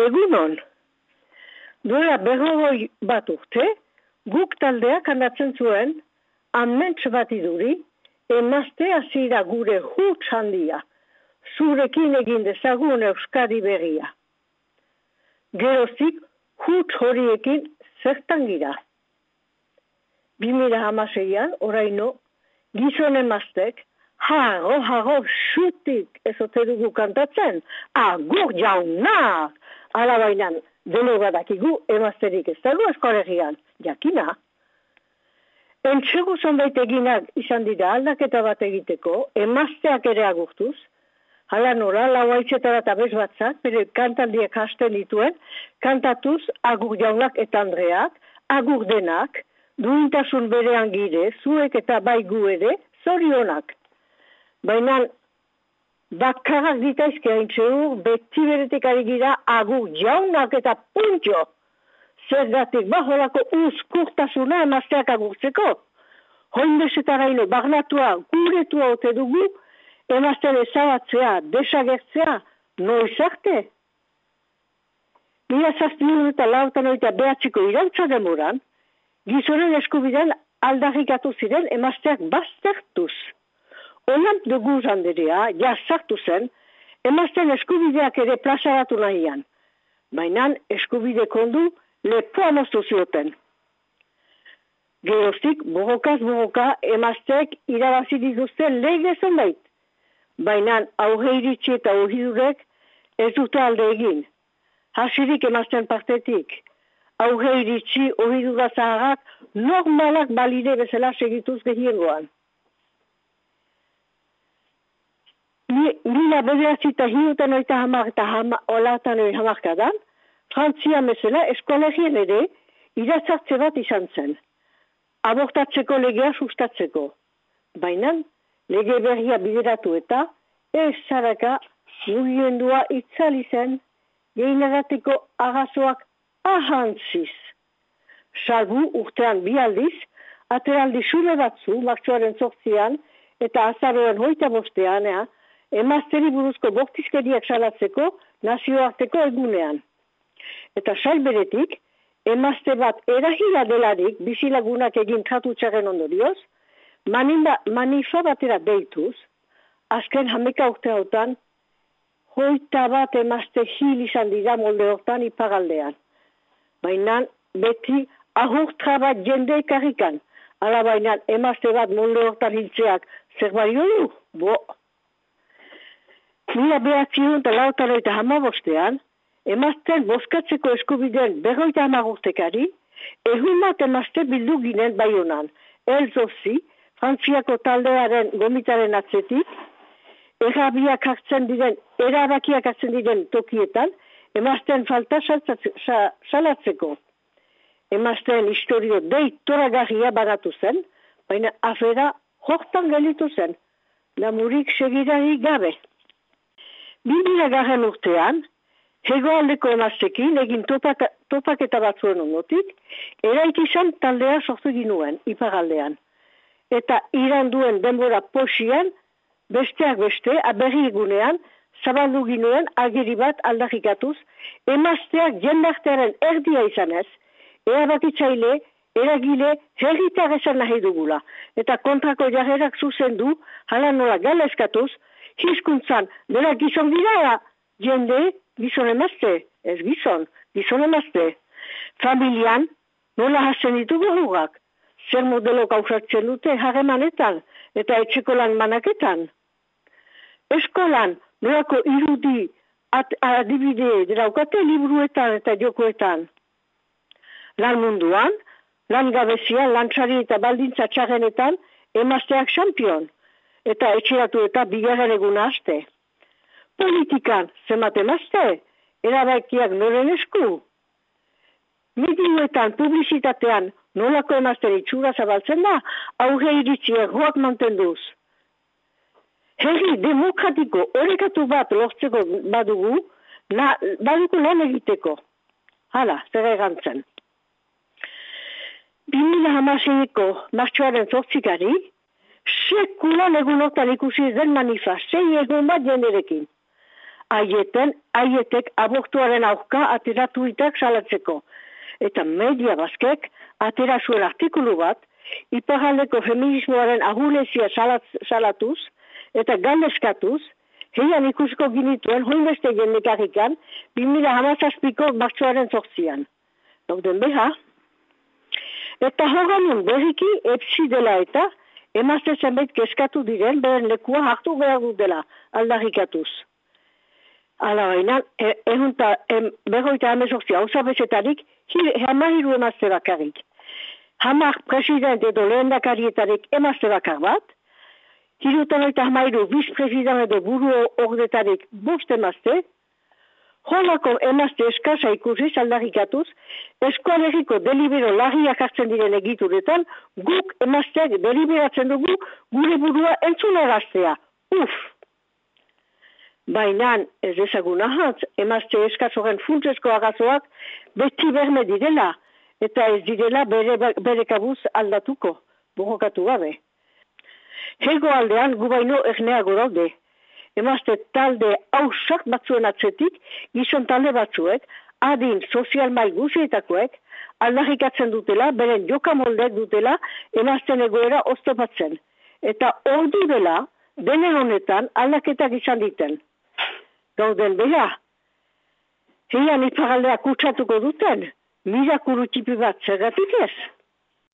Egunon, duela berrogoi bat urte, guk taldeak handatzen zuen, aments bat iduri, emazte azira gure huts handia, zurekin egin dezagun Euskadi berria. Geroztik, huts horiekin zertan gira. 2000 hamaseian, oraino, gizon emaztek, Hago, hago, xutik ez ote dugu kantatzen. Agur jauna! Ala bainan, deno badakigu, emazterik ez dago eskoregian. Jakina. Entxegu zonbait eginak izan dira aldaketa bat egiteko, emazteak ere agurtuz, hala nora, lau haitzetara eta bez batzak, bere kantaldiek hasten dituen, kantatuz agur jaunak eta Andreak, agur denak, duintasun berean gire, zuek eta bai gu ere, zorionak. Baina bakarrak ditaizke hain txeur, beti beretik ari gira agur jaunak eta puntio. Zer gatik, baholako uzkurtasuna emazteak agurtzeko. Hoin besetara ino, bagnatua, guretua ote dugu, emaztean ezabatzea, desagertzea, noiz arte. Mila zazpion eta lautan oita behatziko irautza demoran, gizonen eskubidean aldarrikatu ziren emazteak baztertuz. Onan dugu zanderea, ja sartu zen, emazten eskubideak ere plazaratu nahian. Baina eskubide kondu lepoa moztu zioten. Geroztik, borrokaz borroka, emazteek irabazi dituzte lege zenbait. Baina aurre iritsi eta ohidurek ez dute alde egin. Hasirik emazten partetik. Aurre iritsi ohidura zaharrak normalak balide bezala segituz gehiengoan. Mila bederatzi eta hiutan oita hamar eta hama, olatan oi hamarkadan, Frantzia mesela eskolegien ere iratzartze bat izan zen. Abortatzeko legea sustatzeko. Baina, lege berria bideratu eta ez zaraka mugiendua itzali zen gehinerateko agazoak ahantziz. Salbu urtean bi aldiz, ateraldi sume batzu, martxoaren zortzian, eta azaroen hoita bostean, emazteri buruzko bortizkeriak salatzeko nazioarteko egunean. Eta salberetik, emazte bat erahila delarik bizilagunak egin tratutxaren ondorioz, maninda, manifa batera deituz, azken hameka urte hautan, hoita bat emazte hil izan dira molde hortan ipagaldean. Baina beti ahurtra bat jende ekarrikan, ala baina emazte bat molde hortan hiltzeak zer bario du? Bo, Mila behatzion eta lautaro eta hamabostean, emazten boskatzeko eskubideen berroita hamagurtekari, ehun bat emazte bildu ginen bai honan. Elzozi, Frantziako taldearen gomitaren atzetik, errabiak hartzen diren, erabakiak hartzen diren tokietan, emazten falta salatzeko. Emazten historio deit toragarria baratu zen, baina afera hortan gelitu zen, lamurik segirari gabe. Bimila garen urtean, hegoaldeko emaztekin egin topak, topaketa batzuen ondotik, eraik izan taldea sortu ginuen, iparaldean. Eta iran duen denbora posian, besteak beste, aberri egunean, zabaldu ginuen agiri bat aldarrikatuz, emazteak jendartearen erdia izanez, erabakitzaile, eragile, herritar esan nahi dugula. Eta kontrako jarrerak zuzen du, hala nola galeskatuz, hizkuntzan, dela gizon dira, jende, gizon emazte, ez gizon, gizon emazte. Familian, nola hasten ditugu hugak, zer modelo kausatzen dute harremanetan, eta etxeko lan manaketan. Eskolan, nolako irudi adibide daukate libruetan eta jokoetan. Lan munduan, lan gabezia, lan eta baldintza txarrenetan, emazteak xampion eta etxeratu eta bigarren egun aste. Politikan, zemat emazte, erabakiak noren esku. Medioetan, publizitatean, nolako emazten itxura zabaltzen da, aurre iritzi erroak mantenduz. Herri demokratiko horrekatu bat lortzeko badugu, na, baduko lan egiteko. Hala, zer egantzen. 2000 hamaseiko martxoaren zortzikari, sekulan egun hortan ikusi zen manifa, sei egun bat jenderekin. aieten, aietek abortuaren aurka ateratu itak salatzeko. Eta media bazkek atera zuen artikulu bat, iparaldeko feminismoaren ahulezia salatuz, eta galdeskatuz, heian ikusko ginituen, hoin beste jendekarrikan, 2000 hamazazpiko martxoaren zortzian. Dauden beha. Eta hogan berriki, epsi dela eta, emazte zenbait keskatu diren, beren lekua hartu behar dut dela, aldarrikatuz. Ala baina, egun eta berroita amezortzia, hau zabezetarik, hamahiru emazte bakarrik. Hamar president edo lehen dakarietarik emazte bakar bat, hirutan eta hamairu vice-president edo buru ordetarik bost emazte, Holako emazte eskasa ikusi aldarrikatuz, eskoaleriko delibero larriak hartzen diren egituretan, guk emazteak deliberatzen dugu gure burua entzuna gaztea. Uf! Baina ez ezagun ahatz, emazte eskazoren funtzesko agazoak beti berme direla, eta ez direla bere, bere kabuz aldatuko, burrokatu gabe. Hego aldean gubaino erneago daude emazte talde hausak batzuen atzetik, gizon talde batzuek, adin sozial mai guzietakoek, aldarrikatzen dutela, beren joka moldek dutela, emazten egoera oztopatzen. Eta ordu dela, denen honetan, aldaketak izan diten. Gauden bera, heian iparaldea kutsatuko duten, mirakuru tipi bat zergatik ez?